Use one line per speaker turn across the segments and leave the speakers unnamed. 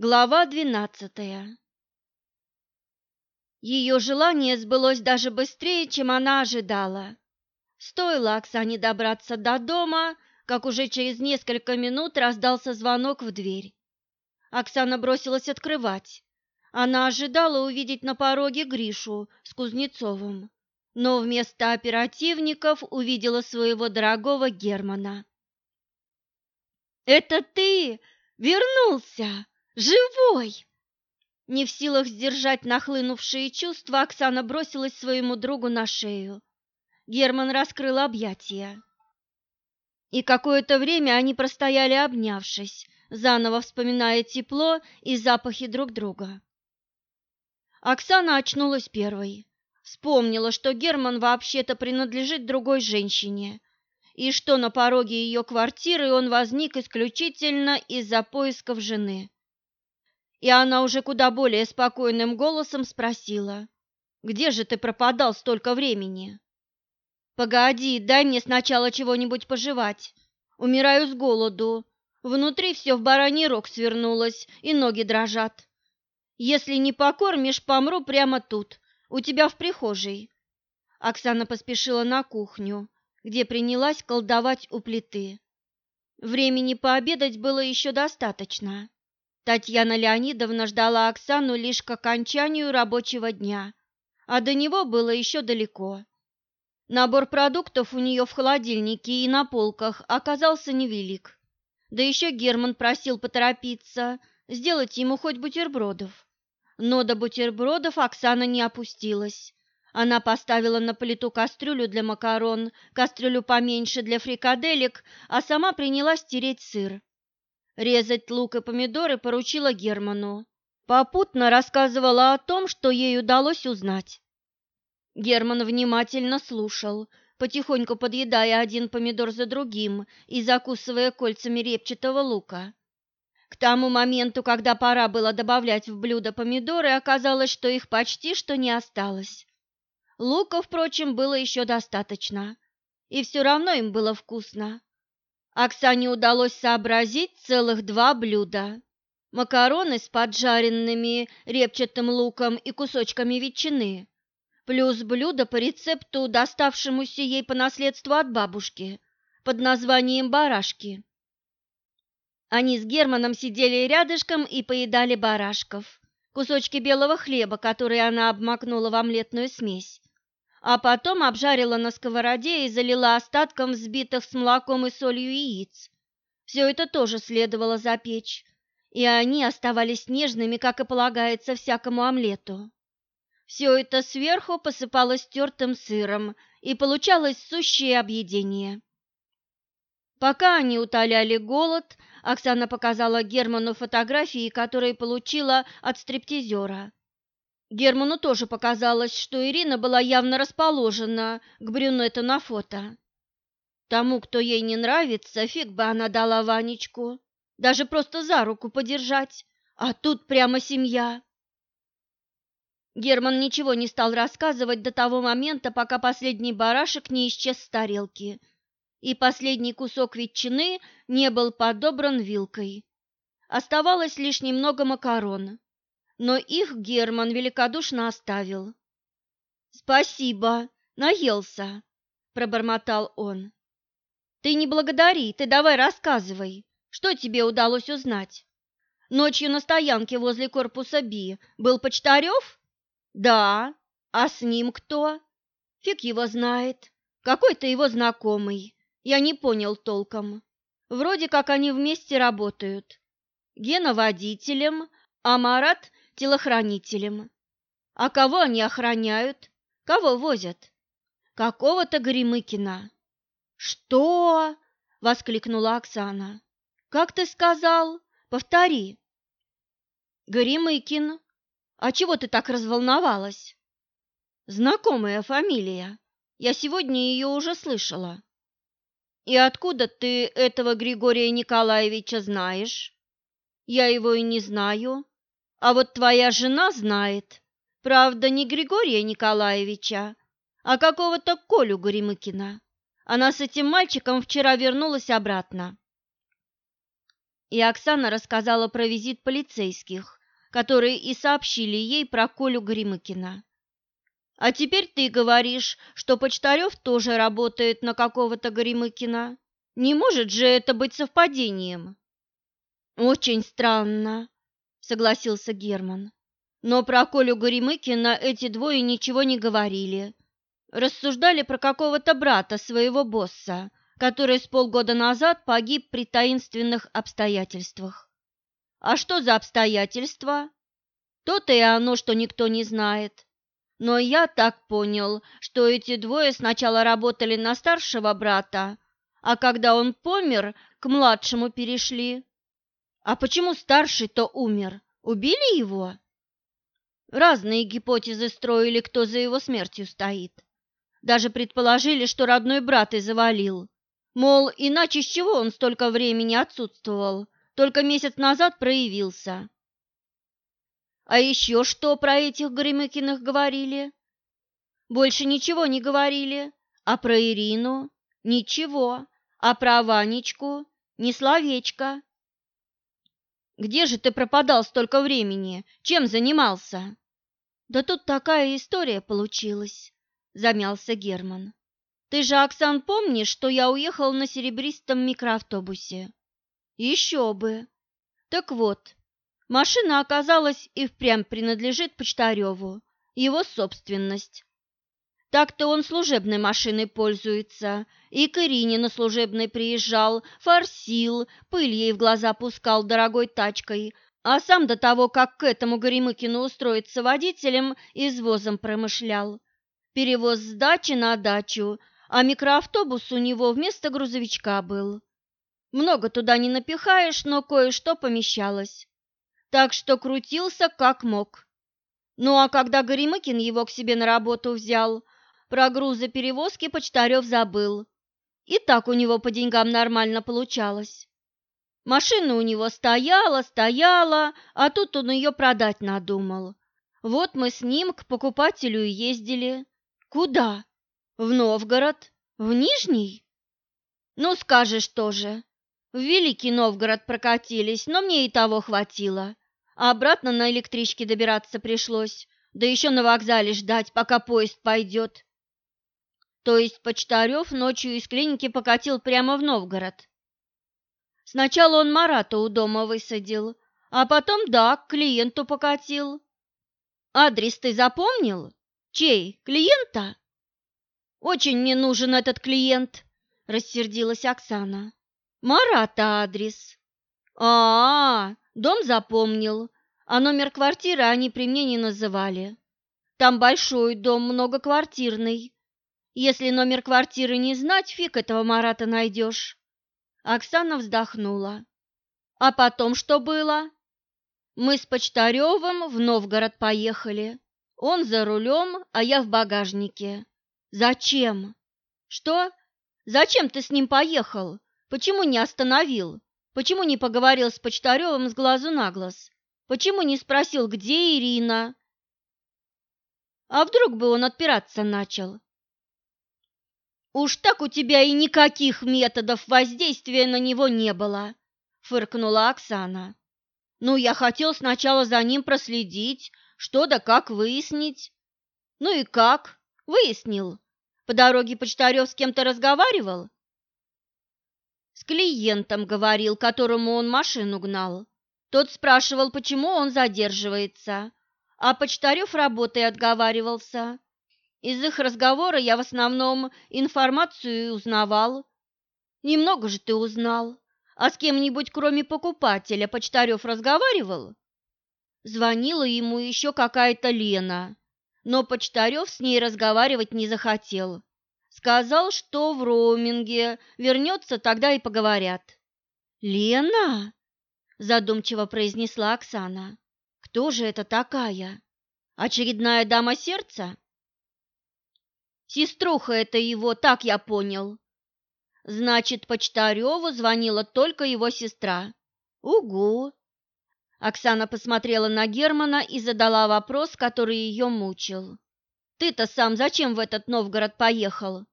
Глава двенадцатая Ее желание сбылось даже быстрее, чем она ожидала. Стоило Оксане добраться до дома, как уже через несколько минут раздался звонок в дверь. Оксана бросилась открывать. Она ожидала увидеть на пороге Гришу с Кузнецовым, но вместо оперативников увидела своего дорогого Германа. «Это ты вернулся!» Живой!» Не в силах сдержать нахлынувшие чувства, Оксана бросилась своему другу на шею. Герман раскрыл объятия. И какое-то время они простояли обнявшись, заново вспоминая тепло и запахи друг друга. Оксана очнулась первой. Вспомнила, что Герман вообще-то принадлежит другой женщине, и что на пороге ее квартиры он возник исключительно из-за поисков жены. И она уже куда более спокойным голосом спросила, «Где же ты пропадал столько времени?» «Погоди, дай мне сначала чего-нибудь пожевать. Умираю с голоду. Внутри все в бараний рог свернулось, и ноги дрожат. Если не покормишь, помру прямо тут, у тебя в прихожей». Оксана поспешила на кухню, где принялась колдовать у плиты. Времени пообедать было еще достаточно. Татьяна Леонидовна ждала Оксану лишь к окончанию рабочего дня, а до него было еще далеко. Набор продуктов у нее в холодильнике и на полках оказался невелик. Да еще Герман просил поторопиться, сделать ему хоть бутербродов. Но до бутербродов Оксана не опустилась. Она поставила на плиту кастрюлю для макарон, кастрюлю поменьше для фрикаделек, а сама принялась тереть сыр. Резать лук и помидоры поручила Герману. Попутно рассказывала о том, что ей удалось узнать. Герман внимательно слушал, потихоньку подъедая один помидор за другим и закусывая кольцами репчатого лука. К тому моменту, когда пора было добавлять в блюдо помидоры, оказалось, что их почти что не осталось. Лука, впрочем, было еще достаточно, и все равно им было вкусно. Оксане удалось сообразить целых два блюда. Макароны с поджаренными репчатым луком и кусочками ветчины, плюс блюдо по рецепту, доставшемуся ей по наследству от бабушки, под названием барашки. Они с Германом сидели рядышком и поедали барашков, кусочки белого хлеба, которые она обмакнула в омлетную смесь а потом обжарила на сковороде и залила остатком взбитых с молоком и солью яиц. Все это тоже следовало запечь, и они оставались нежными, как и полагается всякому омлету. Все это сверху посыпалось тертым сыром, и получалось сущее объедение. Пока они утоляли голод, Оксана показала Герману фотографии, которые получила от стриптизера. Герману тоже показалось, что Ирина была явно расположена к брюнету на фото. Тому, кто ей не нравится, фиг бы она дала Ванечку, даже просто за руку подержать, а тут прямо семья. Герман ничего не стал рассказывать до того момента, пока последний барашек не исчез с тарелки, и последний кусок ветчины не был подобран вилкой. Оставалось лишь немного макарон но их Герман великодушно оставил. «Спасибо, наелся», — пробормотал он. «Ты не благодари, ты давай рассказывай, что тебе удалось узнать? Ночью на стоянке возле корпуса Би был Почтарев?» «Да. А с ним кто?» «Фиг его знает. Какой-то его знакомый. Я не понял толком. Вроде как они вместе работают. Гена водителем, а Марат телохранителем. А кого они охраняют? Кого возят? Какого-то Горемыкина. Что? воскликнула Оксана. Как ты сказал? Повтори. Горемыкин. А чего ты так разволновалась? Знакомая фамилия. Я сегодня ее уже слышала. И откуда ты этого Григория Николаевича знаешь? Я его и не знаю. А вот твоя жена знает, правда, не Григория Николаевича, а какого-то Колю Горемыкина. Она с этим мальчиком вчера вернулась обратно. И Оксана рассказала про визит полицейских, которые и сообщили ей про Колю Гремыкина. А теперь ты говоришь, что Почтарев тоже работает на какого-то Горемыкина. Не может же это быть совпадением? Очень странно, согласился Герман. Но про Колю Горемыкина эти двое ничего не говорили. Рассуждали про какого-то брата своего босса, который с полгода назад погиб при таинственных обстоятельствах. А что за обстоятельства? То-то и оно, что никто не знает. Но я так понял, что эти двое сначала работали на старшего брата, а когда он помер, к младшему перешли. А почему старший-то умер? Убили его? Разные гипотезы строили, кто за его смертью стоит. Даже предположили, что родной брат и завалил. Мол, иначе с чего он столько времени отсутствовал, только месяц назад проявился. А еще что про этих Горемыкиных говорили? Больше ничего не говорили. А про Ирину? Ничего. А про Ванечку? Ни словечко. Где же ты пропадал столько времени? Чем занимался? Да тут такая история получилась, замялся Герман. Ты же, Оксан, помнишь, что я уехал на серебристом микроавтобусе? Еще бы. Так вот, Машина оказалась и впрямь принадлежит Почтареву, его собственность. Так-то он служебной машиной пользуется, и к Ирине на служебной приезжал, форсил, пыль ей в глаза пускал дорогой тачкой, а сам до того, как к этому Горемыкину устроиться водителем, извозом промышлял. Перевоз с дачи на дачу, а микроавтобус у него вместо грузовичка был. Много туда не напихаешь, но кое-что помещалось так что крутился как мог. Ну а когда Горемыкин его к себе на работу взял, про грузоперевозки Почтарев забыл. И так у него по деньгам нормально получалось. Машина у него стояла, стояла, а тут он ее продать надумал. Вот мы с ним к покупателю ездили. Куда? В Новгород? В Нижний? Ну, скажешь тоже. В Великий Новгород прокатились, но мне и того хватило. А обратно на электричке добираться пришлось, да еще на вокзале ждать, пока поезд пойдет. То есть Почтарев ночью из клиники покатил прямо в Новгород. Сначала он Марата у дома высадил, а потом, да, к клиенту покатил. Адрес ты запомнил? Чей? Клиента? Очень мне нужен этот клиент, рассердилась Оксана. Марата адрес. А, -а, а, дом запомнил, а номер квартиры они при мне не называли. Там большой дом, многоквартирный. Если номер квартиры не знать, фиг этого Марата найдешь. Оксана вздохнула. А потом что было? Мы с Почтаревым в Новгород поехали. Он за рулем, а я в багажнике. Зачем? Что? Зачем ты с ним поехал? Почему не остановил? Почему не поговорил с Почтаревым с глазу на глаз? Почему не спросил, где Ирина? А вдруг бы он отпираться начал? «Уж так у тебя и никаких методов воздействия на него не было», — фыркнула Оксана. «Ну, я хотел сначала за ним проследить, что да как выяснить». «Ну и как? Выяснил. По дороге Почтарев с кем-то разговаривал?» С клиентом говорил, которому он машину гнал. Тот спрашивал, почему он задерживается, а Почтарев работой отговаривался. Из их разговора я в основном информацию узнавал. Немного же ты узнал. А с кем-нибудь, кроме покупателя, Почтарев разговаривал? Звонила ему еще какая-то Лена, но Почтарев с ней разговаривать не захотел. Сказал, что в роуминге, вернется, тогда и поговорят. «Лена?» – задумчиво произнесла Оксана. «Кто же это такая? Очередная дама сердца?» «Сеструха это его, так я понял». «Значит, Почтареву звонила только его сестра». «Угу!» Оксана посмотрела на Германа и задала вопрос, который ее мучил. Ты-то сам зачем в этот Новгород поехал?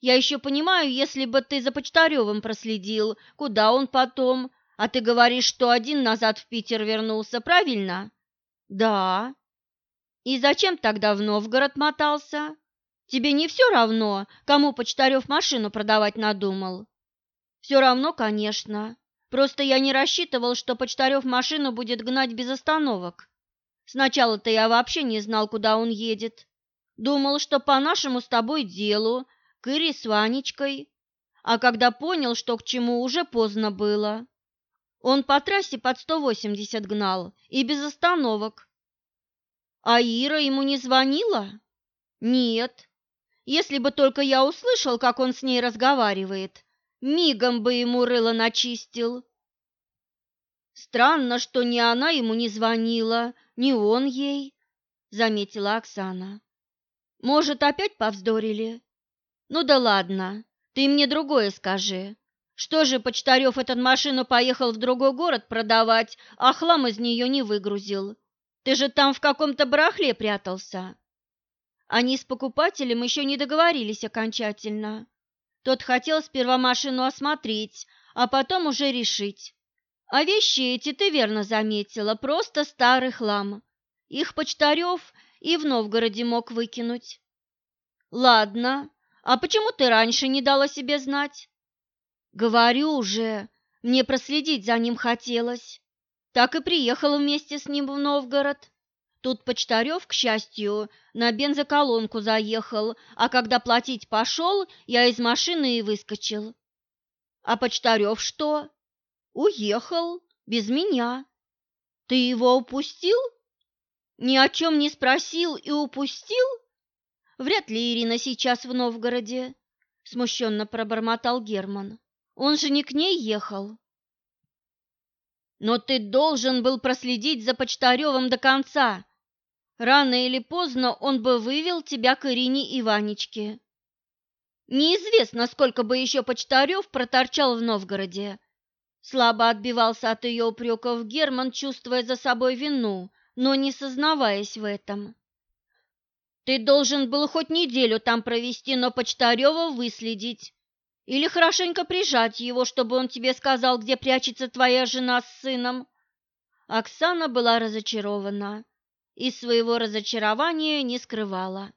Я еще понимаю, если бы ты за Почтаревым проследил, куда он потом, А ты говоришь, что один назад в Питер вернулся, правильно? Да. И зачем тогда в Новгород мотался? Тебе не все равно, кому Почтарев машину продавать надумал? Все равно, конечно. Просто я не рассчитывал, что Почтарев машину будет гнать без остановок. Сначала-то я вообще не знал, куда он едет. Думал, что по нашему с тобой делу, к Ире с Ванечкой. А когда понял, что к чему, уже поздно было. Он по трассе под 180 гнал и без остановок. А Ира ему не звонила? Нет. Если бы только я услышал, как он с ней разговаривает, мигом бы ему рыло начистил. Странно, что ни она ему не звонила, ни он ей, заметила Оксана. Может, опять повздорили? Ну да ладно, ты мне другое скажи. Что же Почтарев этот машину поехал в другой город продавать, а хлам из нее не выгрузил? Ты же там в каком-то барахле прятался. Они с покупателем еще не договорились окончательно. Тот хотел сперва машину осмотреть, а потом уже решить. А вещи эти, ты верно заметила, просто старый хлам. Их Почтарев и в Новгороде мог выкинуть. Ладно, а почему ты раньше не дала себе знать? Говорю уже, мне проследить за ним хотелось. Так и приехала вместе с ним в Новгород. Тут Почтарев, к счастью, на бензоколонку заехал, а когда платить пошел, я из машины и выскочил. А Почтарев что? Уехал, без меня. Ты его упустил? Ни о чем не спросил и упустил? Вряд ли Ирина сейчас в Новгороде, смущенно пробормотал Герман. Он же не к ней ехал. Но ты должен был проследить за Почтаревым до конца, Рано или поздно он бы вывел тебя к Ирине и Ванечке. Неизвестно, сколько бы еще Почтарев проторчал в Новгороде. Слабо отбивался от ее упреков Герман, чувствуя за собой вину, но не сознаваясь в этом. Ты должен был хоть неделю там провести, но Почтарева выследить. Или хорошенько прижать его, чтобы он тебе сказал, где прячется твоя жена с сыном. Оксана была разочарована и своего разочарования не скрывала.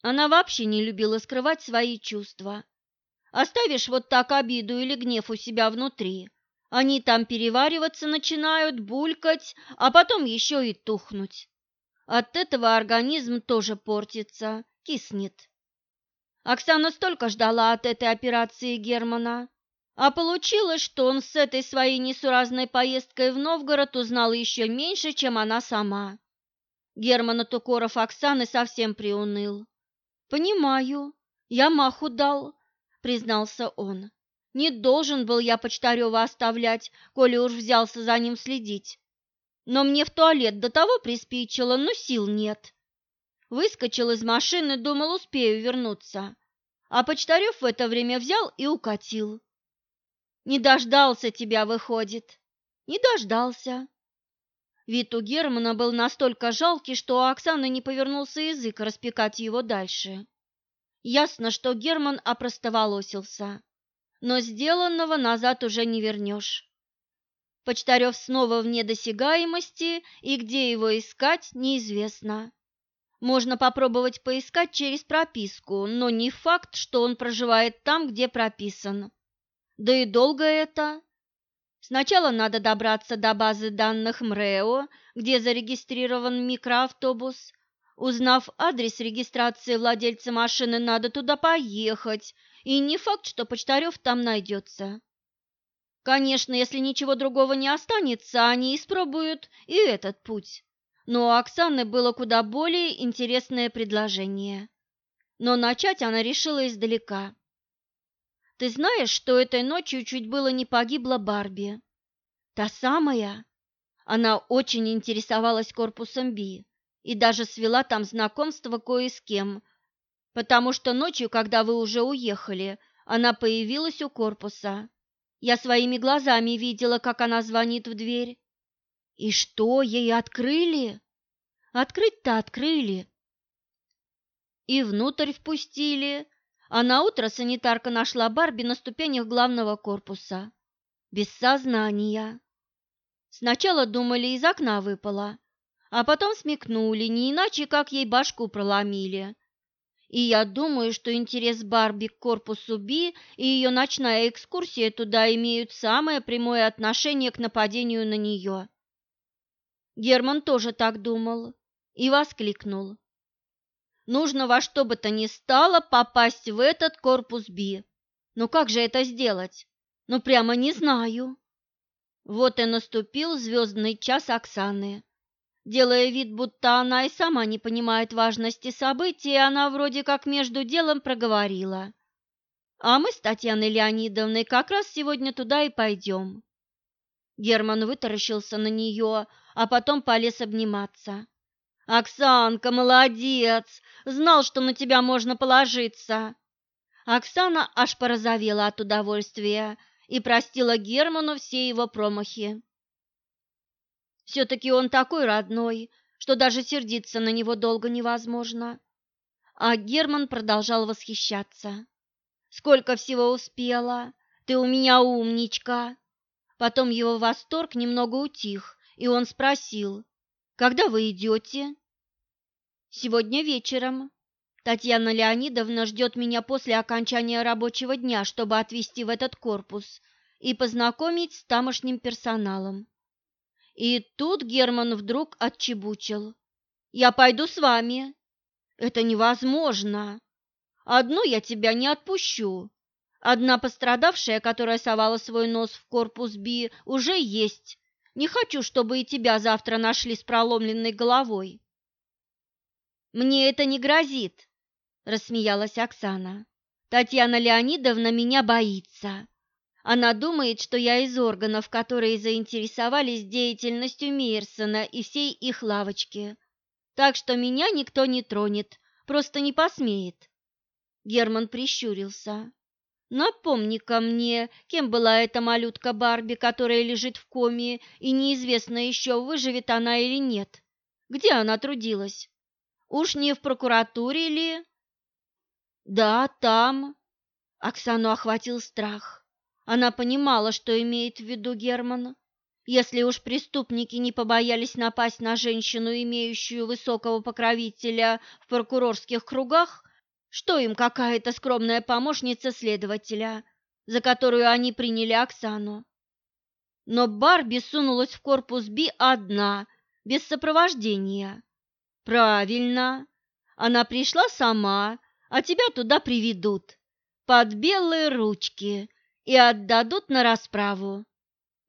Она вообще не любила скрывать свои чувства. Оставишь вот так обиду или гнев у себя внутри, они там перевариваться начинают, булькать, а потом еще и тухнуть. От этого организм тоже портится, киснет. Оксана столько ждала от этой операции Германа, а получилось, что он с этой своей несуразной поездкой в Новгород узнал еще меньше, чем она сама. Герман от укоров Оксаны совсем приуныл. «Понимаю, я маху дал», — признался он. «Не должен был я Почтарева оставлять, коли уж взялся за ним следить. Но мне в туалет до того приспичило, но сил нет. Выскочил из машины, думал, успею вернуться. А Почтарев в это время взял и укатил. Не дождался тебя, выходит. Не дождался. Вид у Германа был настолько жалкий, что у Оксаны не повернулся язык распекать его дальше. Ясно, что Герман опростоволосился, но сделанного назад уже не вернешь. Почтарев снова вне досягаемости, и где его искать, неизвестно. Можно попробовать поискать через прописку, но не факт, что он проживает там, где прописан. Да и долго это? Сначала надо добраться до базы данных МРЭО, где зарегистрирован микроавтобус. Узнав адрес регистрации владельца машины, надо туда поехать, и не факт, что Почтарев там найдется. Конечно, если ничего другого не останется, они испробуют и этот путь. Но у Оксаны было куда более интересное предложение. Но начать она решила издалека. Ты знаешь, что этой ночью чуть было не погибла Барби? Та самая? Она очень интересовалась корпусом Би и даже свела там знакомство кое с кем, потому что ночью, когда вы уже уехали, она появилась у корпуса. Я своими глазами видела, как она звонит в дверь. И что, ей открыли? Открыть-то открыли. И внутрь впустили, а на утро санитарка нашла Барби на ступенях главного корпуса. без сознания. Сначала думали, из окна выпала, а потом смекнули, не иначе, как ей башку проломили. И я думаю, что интерес Барби к корпусу Би и ее ночная экскурсия туда имеют самое прямое отношение к нападению на нее. Герман тоже так думал и воскликнул. Нужно во что бы то ни стало попасть в этот корпус Би. Но как же это сделать? Ну прямо не знаю. Вот и наступил звездный час Оксаны. Делая вид, будто она и сама не понимает важности событий, она вроде как между делом проговорила. А мы с Татьяной Леонидовной как раз сегодня туда и пойдем. Герман вытаращился на нее, а потом полез обниматься. «Оксанка, молодец! Знал, что на тебя можно положиться!» Оксана аж порозовела от удовольствия и простила Герману все его промахи. Все-таки он такой родной, что даже сердиться на него долго невозможно. А Герман продолжал восхищаться. «Сколько всего успела! Ты у меня умничка!» Потом его восторг немного утих, и он спросил, «Когда вы идете?» «Сегодня вечером. Татьяна Леонидовна ждет меня после окончания рабочего дня, чтобы отвезти в этот корпус и познакомить с тамошним персоналом. И тут Герман вдруг отчебучил. «Я пойду с вами». «Это невозможно. Одну я тебя не отпущу. Одна пострадавшая, которая совала свой нос в корпус Би, уже есть. Не хочу, чтобы и тебя завтра нашли с проломленной головой». «Мне это не грозит», – рассмеялась Оксана. «Татьяна Леонидовна меня боится. Она думает, что я из органов, которые заинтересовались деятельностью Мейерсона и всей их лавочки. Так что меня никто не тронет, просто не посмеет. Герман прищурился. Напомни-ка мне, кем была эта малютка Барби, которая лежит в коме, и неизвестно еще, выживет она или нет. Где она трудилась? Уж не в прокуратуре ли? Да, там. Оксану охватил страх. Она понимала, что имеет в виду Герман. Если уж преступники не побоялись напасть на женщину, имеющую высокого покровителя в прокурорских кругах, что им какая-то скромная помощница следователя, за которую они приняли Оксану? Но Барби сунулась в корпус Би одна, без сопровождения. Правильно. Она пришла сама, а тебя туда приведут. Под белые ручки и отдадут на расправу.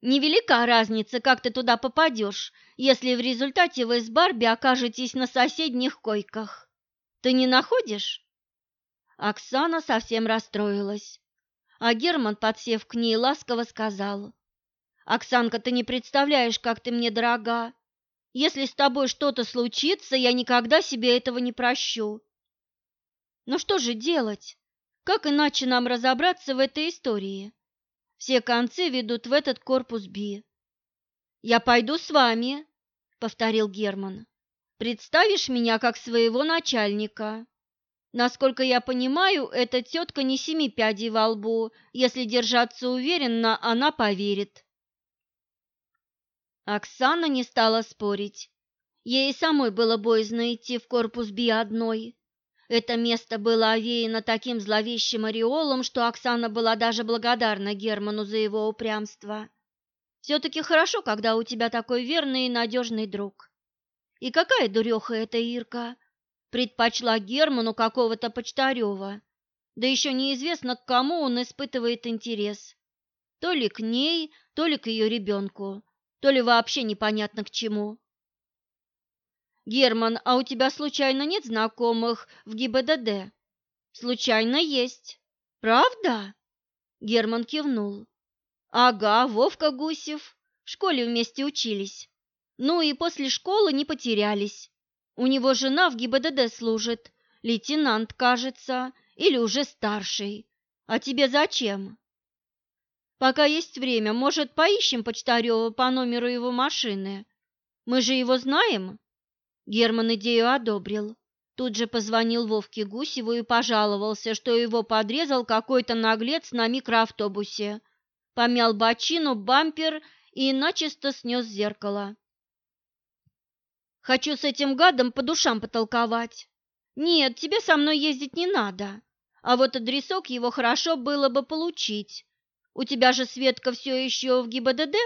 Невелика разница, как ты туда попадешь, если в результате вы с Барби окажетесь на соседних койках. Ты не находишь? Оксана совсем расстроилась, а Герман, подсев к ней, ласково сказал. «Оксанка, ты не представляешь, как ты мне дорога. Если с тобой что-то случится, я никогда себе этого не прощу». «Но что же делать?» Как иначе нам разобраться в этой истории? Все концы ведут в этот корпус Би. «Я пойду с вами», — повторил Герман. «Представишь меня как своего начальника. Насколько я понимаю, эта тетка не семи пядей во лбу. Если держаться уверенно, она поверит». Оксана не стала спорить. Ей самой было боязно идти в корпус Би одной. Это место было овеяно таким зловещим ореолом, что Оксана была даже благодарна Герману за его упрямство. Все-таки хорошо, когда у тебя такой верный и надежный друг. И какая дуреха эта Ирка! Предпочла Герману какого-то почтарева. Да еще неизвестно, к кому он испытывает интерес. То ли к ней, то ли к ее ребенку, то ли вообще непонятно к чему. Герман, а у тебя случайно нет знакомых в ГИБДД? Случайно есть. Правда? Герман кивнул. Ага, Вовка Гусев. В школе вместе учились. Ну и после школы не потерялись. У него жена в ГИБДД служит, лейтенант, кажется, или уже старший. А тебе зачем? Пока есть время, может, поищем Почтарева по номеру его машины? Мы же его знаем? Герман идею одобрил. Тут же позвонил Вовке Гусеву и пожаловался, что его подрезал какой-то наглец на микроавтобусе. помял бочину, бампер и начисто снес зеркало. Хочу с этим гадом по душам потолковать. Нет, тебе со мной ездить не надо. А вот адресок его хорошо было бы получить. У тебя же Светка все еще в ГИБДД?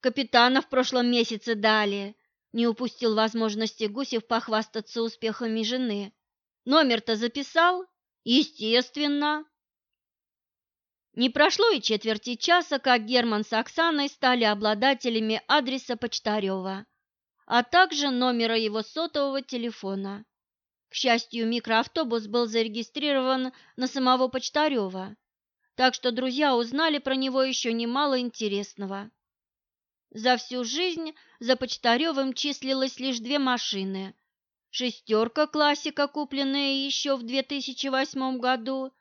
Капитана в прошлом месяце дали. Не упустил возможности Гусев похвастаться успехами жены. Номер-то записал? Естественно. Не прошло и четверти часа, как Герман с Оксаной стали обладателями адреса Почтарева, а также номера его сотового телефона. К счастью, микроавтобус был зарегистрирован на самого Почтарева, так что друзья узнали про него еще немало интересного. За всю жизнь за Почтаревым числилось лишь две машины. «шестерка» классика, купленная еще в 2008 году,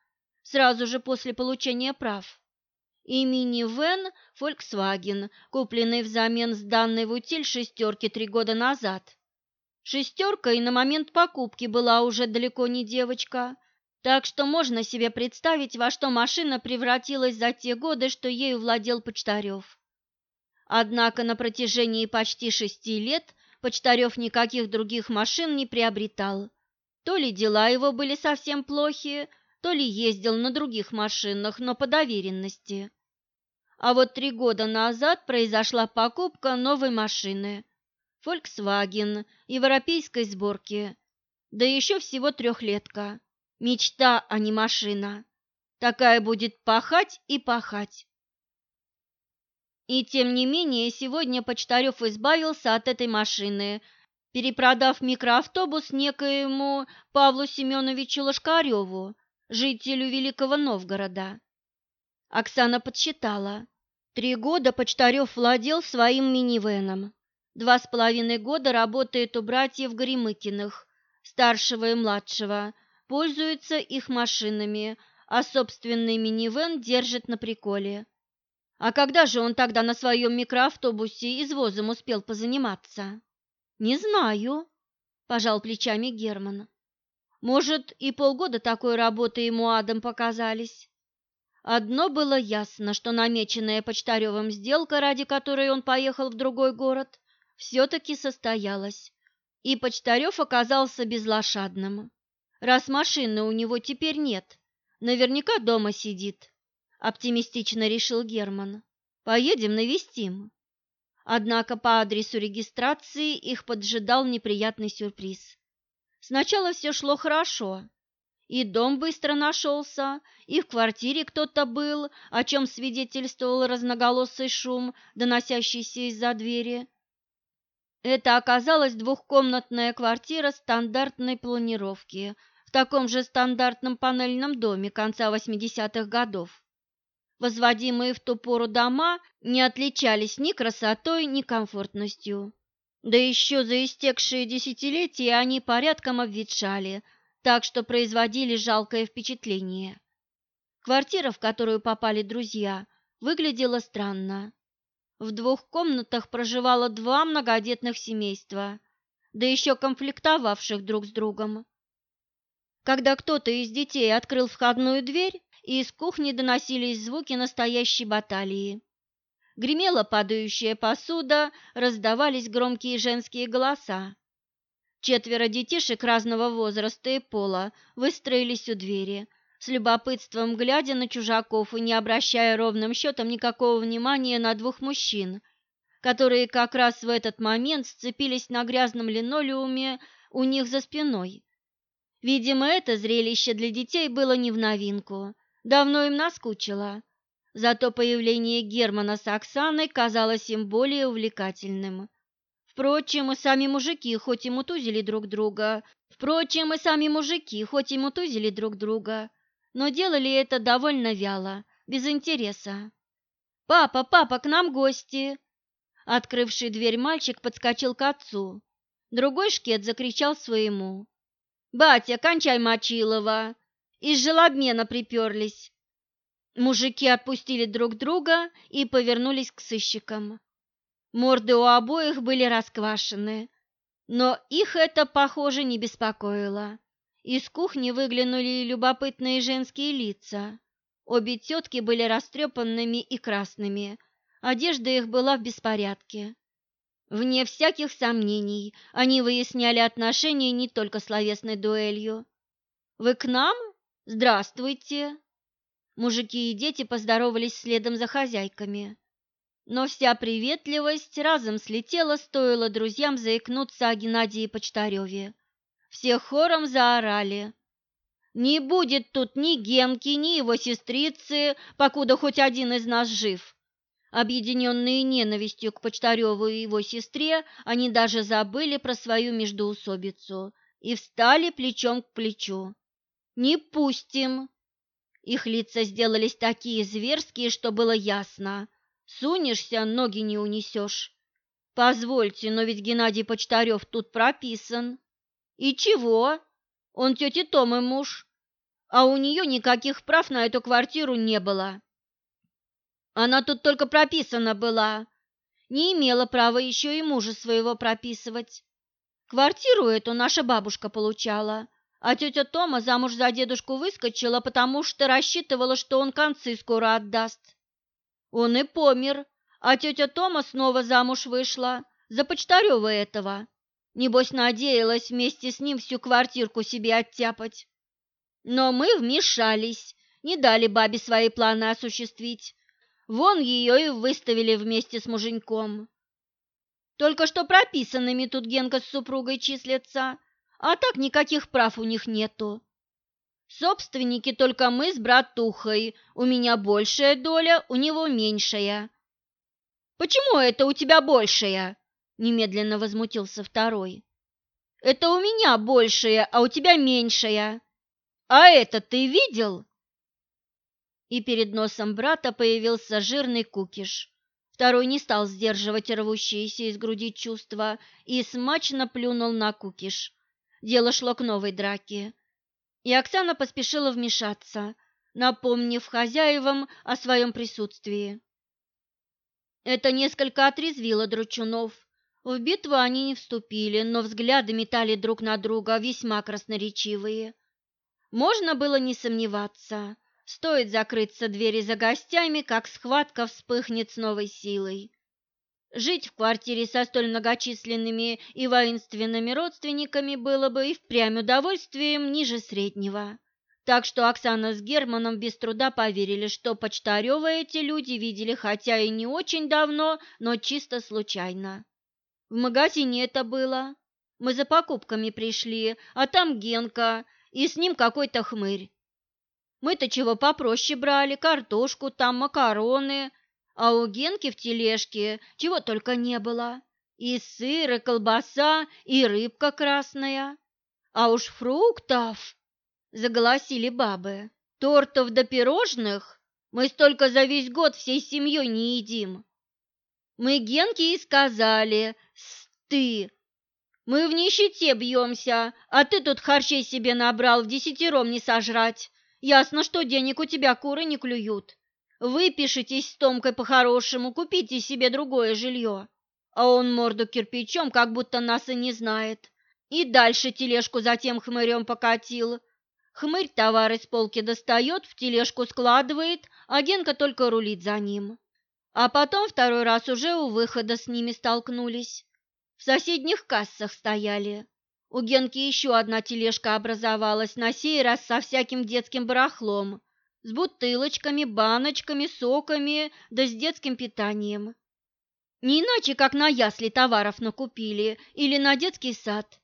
сразу же после получения прав, и мини-вен Volkswagen, купленный взамен сданной в утиль «шестерки» три года назад. «Шестерка» и на момент покупки была уже далеко не девочка, так что можно себе представить, во что машина превратилась за те годы, что ею владел Почтарев. Однако на протяжении почти шести лет Почтарев никаких других машин не приобретал. То ли дела его были совсем плохие, то ли ездил на других машинах, но по доверенности. А вот три года назад произошла покупка новой машины – Volkswagen европейской сборки, да еще всего трехлетка. Мечта, а не машина. Такая будет пахать и пахать. И тем не менее, сегодня Почтарев избавился от этой машины, перепродав микроавтобус некоему Павлу Семеновичу Лошкареву, жителю Великого Новгорода. Оксана подсчитала. Три года Почтарев владел своим минивеном. Два с половиной года работает у братьев Горемыкиных, старшего и младшего, пользуется их машинами, а собственный минивэн держит на приколе. А когда же он тогда на своем микроавтобусе извозом успел позаниматься? Не знаю, пожал плечами Герман. Может, и полгода такой работы ему адом показались. Одно было ясно, что намеченная Почтаревым сделка, ради которой он поехал в другой город, все-таки состоялась, и Почтарев оказался безлошадным. Раз машины у него теперь нет, наверняка дома сидит оптимистично решил Герман. Поедем навестим. Однако по адресу регистрации их поджидал неприятный сюрприз. Сначала все шло хорошо. И дом быстро нашелся, и в квартире кто-то был, о чем свидетельствовал разноголосый шум, доносящийся из-за двери. Это оказалась двухкомнатная квартира стандартной планировки в таком же стандартном панельном доме конца 80-х годов. Возводимые в ту пору дома не отличались ни красотой, ни комфортностью. Да еще за истекшие десятилетия они порядком обветшали, так что производили жалкое впечатление. Квартира, в которую попали друзья, выглядела странно. В двух комнатах проживало два многодетных семейства, да еще конфликтовавших друг с другом. Когда кто-то из детей открыл входную дверь, из кухни доносились звуки настоящей баталии. Гремела падающая посуда, раздавались громкие женские голоса. Четверо детишек разного возраста и пола выстроились у двери, с любопытством глядя на чужаков и не обращая ровным счетом никакого внимания на двух мужчин, которые как раз в этот момент сцепились на грязном линолеуме у них за спиной. Видимо, это зрелище для детей было не в новинку. Давно им наскучило. Зато появление Германа с Оксаной казалось им более увлекательным. Впрочем, и сами мужики хоть и мутузили друг друга, впрочем, и сами мужики хоть и мутузили друг друга, но делали это довольно вяло, без интереса. «Папа, папа, к нам гости!» Открывший дверь мальчик подскочил к отцу. Другой шкет закричал своему. «Батя, кончай Мочилова! Из желобмена приперлись. Мужики отпустили друг друга и повернулись к сыщикам. Морды у обоих были расквашены, но их это, похоже, не беспокоило. Из кухни выглянули любопытные женские лица. Обе тетки были растрепанными и красными, одежда их была в беспорядке. Вне всяких сомнений, они выясняли отношения не только словесной дуэлью. «Вы к нам? Здравствуйте!» Мужики и дети поздоровались следом за хозяйками. Но вся приветливость разом слетела, стоило друзьям заикнуться о Геннадии Почтареве. Все хором заорали. «Не будет тут ни Генки, ни его сестрицы, покуда хоть один из нас жив!» Объединенные ненавистью к Почтареву и его сестре, они даже забыли про свою междоусобицу и встали плечом к плечу. «Не пустим!» Их лица сделались такие зверские, что было ясно. Сунешься, ноги не унесешь. Позвольте, но ведь Геннадий Почтарев тут прописан. И чего? Он тети Томы муж, а у нее никаких прав на эту квартиру не было. Она тут только прописана была, не имела права еще и мужа своего прописывать. Квартиру эту наша бабушка получала, а тетя Тома замуж за дедушку выскочила, потому что рассчитывала, что он концы скоро отдаст. Он и помер, а тетя Тома снова замуж вышла, за почтарева этого. Небось, надеялась вместе с ним всю квартирку себе оттяпать. Но мы вмешались, не дали бабе свои планы осуществить. Вон ее и выставили вместе с муженьком. Только что прописанными тут Генка с супругой числятся, а так никаких прав у них нету. Собственники только мы с братухой, у меня большая доля, у него меньшая. Почему это у тебя большая? Немедленно возмутился второй. Это у меня большая, а у тебя меньшая. А это ты видел? И перед носом брата появился жирный кукиш. Второй не стал сдерживать рвущиеся из груди чувства и смачно плюнул на кукиш. Дело шло к новой драке. И Оксана поспешила вмешаться, напомнив хозяевам о своем присутствии. Это несколько отрезвило дручунов. В битву они не вступили, но взгляды метали друг на друга весьма красноречивые. Можно было не сомневаться. Стоит закрыться двери за гостями, как схватка вспыхнет с новой силой. Жить в квартире со столь многочисленными и воинственными родственниками было бы и впрямь удовольствием ниже среднего. Так что Оксана с Германом без труда поверили, что Почтарева эти люди видели хотя и не очень давно, но чисто случайно. В магазине это было. Мы за покупками пришли, а там Генка, и с ним какой-то хмырь. Мы-то чего попроще брали, картошку, там макароны, а у Генки в тележке чего только не было. И сыр, и колбаса, и рыбка красная. А уж фруктов, заголосили бабы, тортов да пирожных мы столько за весь год всей семьей не едим. Мы Генке и сказали, ты, мы в нищете бьемся, а ты тут харчей себе набрал в десятером не сожрать. Ясно, что денег у тебя куры не клюют. Выпишитесь с Томкой по-хорошему, купите себе другое жилье. А он морду кирпичом, как будто нас и не знает. И дальше тележку за тем хмырем покатил. Хмырь товар из полки достает, в тележку складывает, а Генка только рулит за ним. А потом второй раз уже у выхода с ними столкнулись. В соседних кассах стояли. У Генки еще одна тележка образовалась, на сей раз со всяким детским барахлом с бутылочками, баночками, соками, да с детским питанием. Не иначе, как на ясли товаров накупили или на детский сад.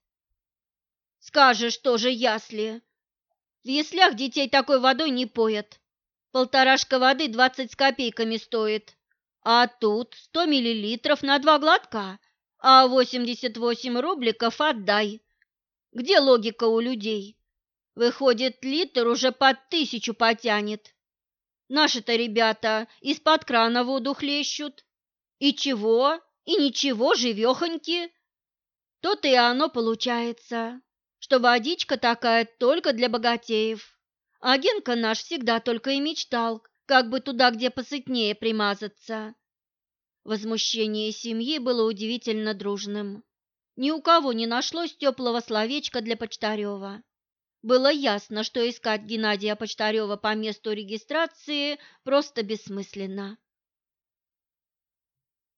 Скажешь тоже ясли. В яслях детей такой водой не поят. Полторашка воды двадцать с копейками стоит. А тут сто миллилитров на два глотка, а восемьдесят восемь рубликов отдай. Где логика у людей? Выходит, литр уже под тысячу потянет. Наши-то ребята из-под крана воду хлещут. И чего? И ничего, живехоньки. То-то и оно получается, что водичка такая только для богатеев. А Генка наш всегда только и мечтал, как бы туда, где посытнее примазаться. Возмущение семьи было удивительно дружным. Ни у кого не нашлось теплого словечка для Почтарева. Было ясно, что искать Геннадия Почтарева по месту регистрации просто бессмысленно.